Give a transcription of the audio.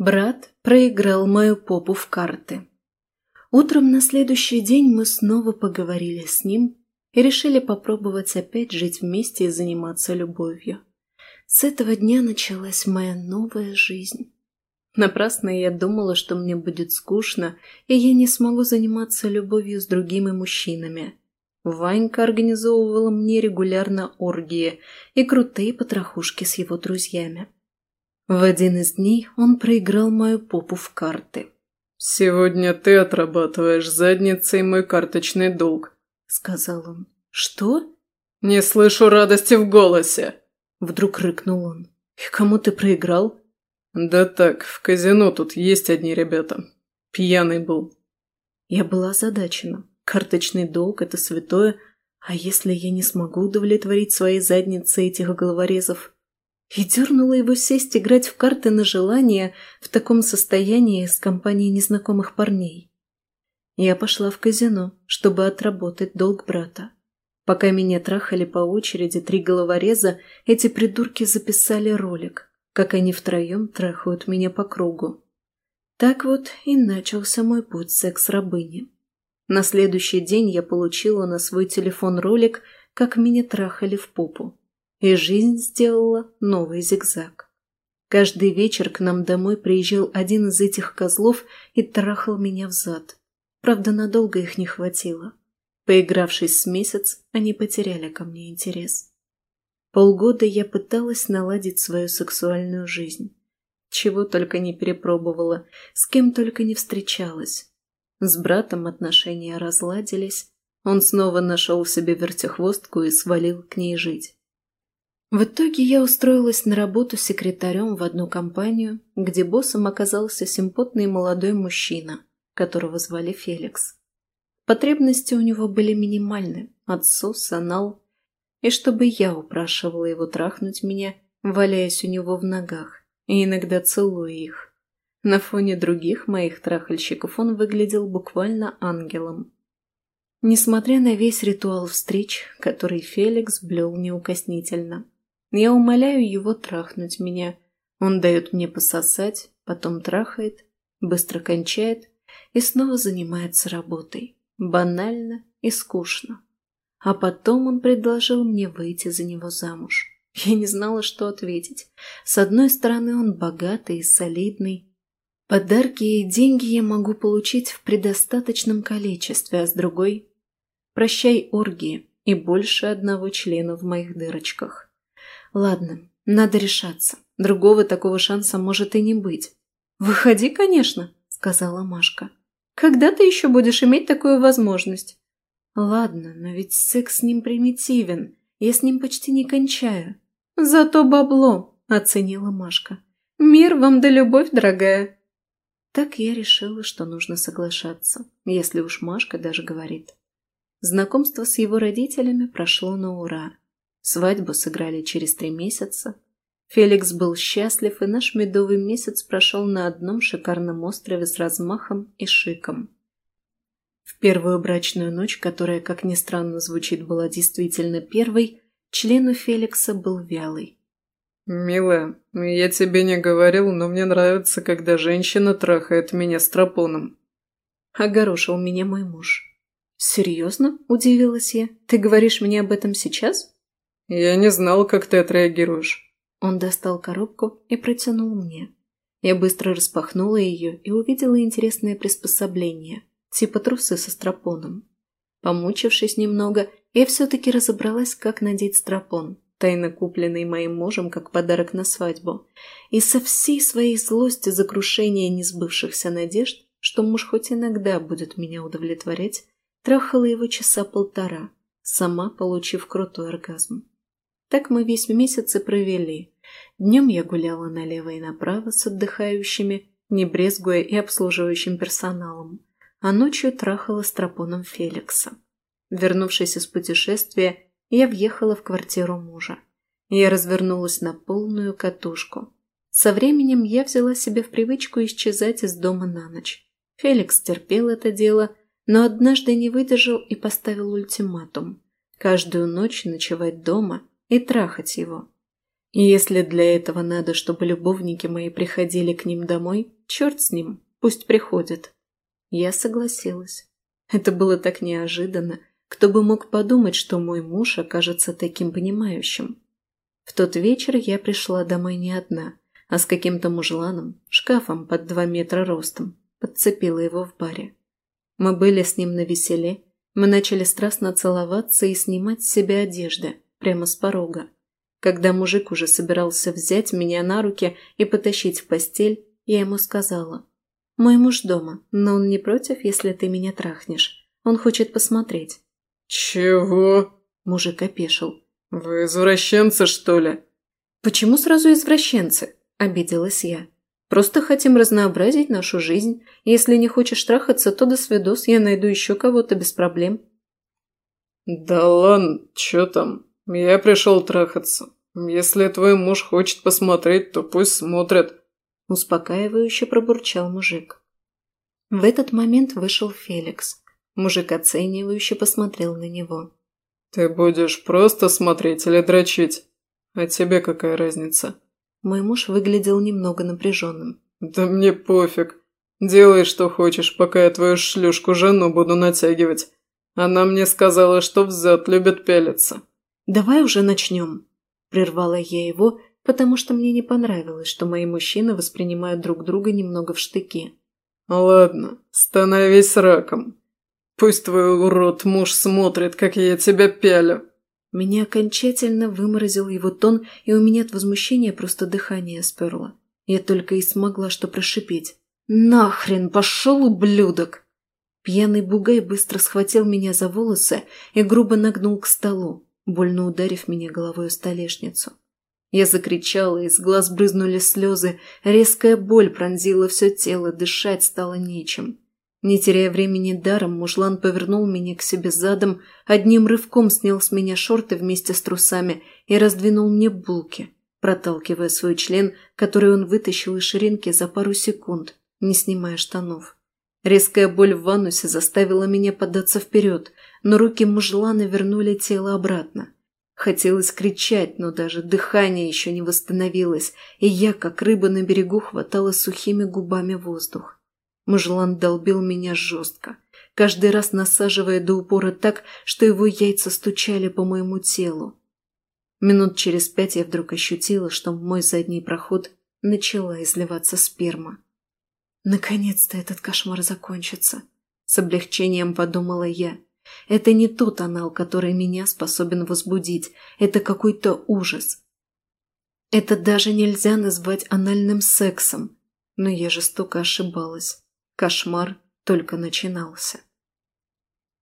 Брат проиграл мою попу в карты. Утром на следующий день мы снова поговорили с ним и решили попробовать опять жить вместе и заниматься любовью. С этого дня началась моя новая жизнь. Напрасно я думала, что мне будет скучно, и я не смогу заниматься любовью с другими мужчинами. Ванька организовывала мне регулярно оргии и крутые потрохушки с его друзьями. В один из дней он проиграл мою попу в карты. «Сегодня ты отрабатываешь задницей мой карточный долг», — сказал он. «Что?» «Не слышу радости в голосе!» Вдруг рыкнул он. «И кому ты проиграл?» «Да так, в казино тут есть одни ребята. Пьяный был». Я была озадачена. Карточный долг – это святое. А если я не смогу удовлетворить своей заднице этих головорезов? И дернула его сесть играть в карты на желание в таком состоянии с компанией незнакомых парней. Я пошла в казино, чтобы отработать долг брата. Пока меня трахали по очереди три головореза, эти придурки записали ролик, как они втроем трахают меня по кругу. Так вот и начался мой путь секс-рабыни. На следующий день я получила на свой телефон ролик, как меня трахали в попу. И жизнь сделала новый зигзаг. Каждый вечер к нам домой приезжал один из этих козлов и трахал меня в зад. Правда, надолго их не хватило. Поигравшись с месяц, они потеряли ко мне интерес. Полгода я пыталась наладить свою сексуальную жизнь. Чего только не перепробовала, с кем только не встречалась. С братом отношения разладились. Он снова нашел себе вертихвостку и свалил к ней жить. В итоге я устроилась на работу секретарем в одну компанию, где боссом оказался симпотный молодой мужчина, которого звали Феликс. Потребности у него были минимальны – отсос, анал. И чтобы я упрашивала его трахнуть меня, валяясь у него в ногах, и иногда целуя их. На фоне других моих трахальщиков он выглядел буквально ангелом. Несмотря на весь ритуал встреч, который Феликс блел неукоснительно, я умоляю его трахнуть меня. Он дает мне пососать, потом трахает, быстро кончает и снова занимается работой. Банально и скучно. А потом он предложил мне выйти за него замуж. Я не знала, что ответить. С одной стороны, он богатый и солидный, Подарки и деньги я могу получить в предостаточном количестве, а с другой – прощай оргии и больше одного члена в моих дырочках. Ладно, надо решаться. Другого такого шанса может и не быть. «Выходи, конечно», – сказала Машка. «Когда ты еще будешь иметь такую возможность?» «Ладно, но ведь секс с ним примитивен. Я с ним почти не кончаю». «Зато бабло», – оценила Машка. «Мир вам да любовь, дорогая». Так я решила, что нужно соглашаться, если уж Машка даже говорит. Знакомство с его родителями прошло на ура. Свадьбу сыграли через три месяца. Феликс был счастлив, и наш медовый месяц прошел на одном шикарном острове с размахом и шиком. В первую брачную ночь, которая, как ни странно звучит, была действительно первой, член у Феликса был вялый. «Милая, я тебе не говорил, но мне нравится, когда женщина трахает меня с тропоном». Огорошил меня мой муж. «Серьезно?» – удивилась я. «Ты говоришь мне об этом сейчас?» «Я не знал, как ты отреагируешь». Он достал коробку и протянул мне. Я быстро распахнула ее и увидела интересное приспособление, типа трусы со стропоном. Помучившись немного, я все-таки разобралась, как надеть стропон тайно купленный моим мужем как подарок на свадьбу, и со всей своей злости за крушение несбывшихся надежд, что муж хоть иногда будет меня удовлетворять, трахала его часа полтора, сама получив крутой оргазм. Так мы весь месяц и провели. Днем я гуляла налево и направо с отдыхающими, не брезгуя и обслуживающим персоналом, а ночью трахала с тропоном Феликса. Вернувшись из путешествия, я въехала в квартиру мужа. Я развернулась на полную катушку. Со временем я взяла себе в привычку исчезать из дома на ночь. Феликс терпел это дело, но однажды не выдержал и поставил ультиматум. Каждую ночь ночевать дома и трахать его. И если для этого надо, чтобы любовники мои приходили к ним домой, черт с ним, пусть приходят. Я согласилась. Это было так неожиданно. Кто бы мог подумать, что мой муж окажется таким понимающим. В тот вечер я пришла домой не одна, а с каким-то мужланом, шкафом под два метра ростом. Подцепила его в баре. Мы были с ним на веселе, мы начали страстно целоваться и снимать с себя одежды, прямо с порога. Когда мужик уже собирался взять меня на руки и потащить в постель, я ему сказала. «Мой муж дома, но он не против, если ты меня трахнешь. Он хочет посмотреть». «Чего?» – мужик опешил. «Вы извращенцы, что ли?» «Почему сразу извращенцы?» – обиделась я. «Просто хотим разнообразить нашу жизнь. Если не хочешь трахаться, то до свидос, я найду еще кого-то без проблем». «Да ладно, что там?» «Я пришел трахаться. Если твой муж хочет посмотреть, то пусть смотрит», – успокаивающе пробурчал мужик. В этот момент вышел Феликс. Мужик оценивающе посмотрел на него. «Ты будешь просто смотреть или дрочить? А тебе какая разница?» Мой муж выглядел немного напряженным. «Да мне пофиг. Делай, что хочешь, пока я твою шлюшку жену буду натягивать. Она мне сказала, что взад любит пелиться». «Давай уже начнем», – прервала я его, потому что мне не понравилось, что мои мужчины воспринимают друг друга немного в штыки. «Ладно, становись раком. Пусть твой урод муж смотрит, как я тебя пялю». Меня окончательно выморозил его тон, и у меня от возмущения просто дыхание сперло. Я только и смогла что прошипеть. «Нахрен пошел, ублюдок!» Пьяный бугай быстро схватил меня за волосы и грубо нагнул к столу больно ударив меня головой о столешницу. Я закричала, из глаз брызнули слезы, резкая боль пронзила все тело, дышать стало нечем. Не теряя времени даром, мужлан повернул меня к себе задом, одним рывком снял с меня шорты вместе с трусами и раздвинул мне булки, проталкивая свой член, который он вытащил из ширинки за пару секунд, не снимая штанов. Резкая боль в ванусе заставила меня податься вперед, но руки мужлана вернули тело обратно. Хотелось кричать, но даже дыхание еще не восстановилось, и я, как рыба на берегу, хватала сухими губами воздух. Мужлан долбил меня жестко, каждый раз насаживая до упора так, что его яйца стучали по моему телу. Минут через пять я вдруг ощутила, что в мой задний проход начала изливаться сперма. Наконец-то этот кошмар закончится. С облегчением подумала я. Это не тот анал, который меня способен возбудить. Это какой-то ужас. Это даже нельзя назвать анальным сексом. Но я жестоко ошибалась. Кошмар только начинался.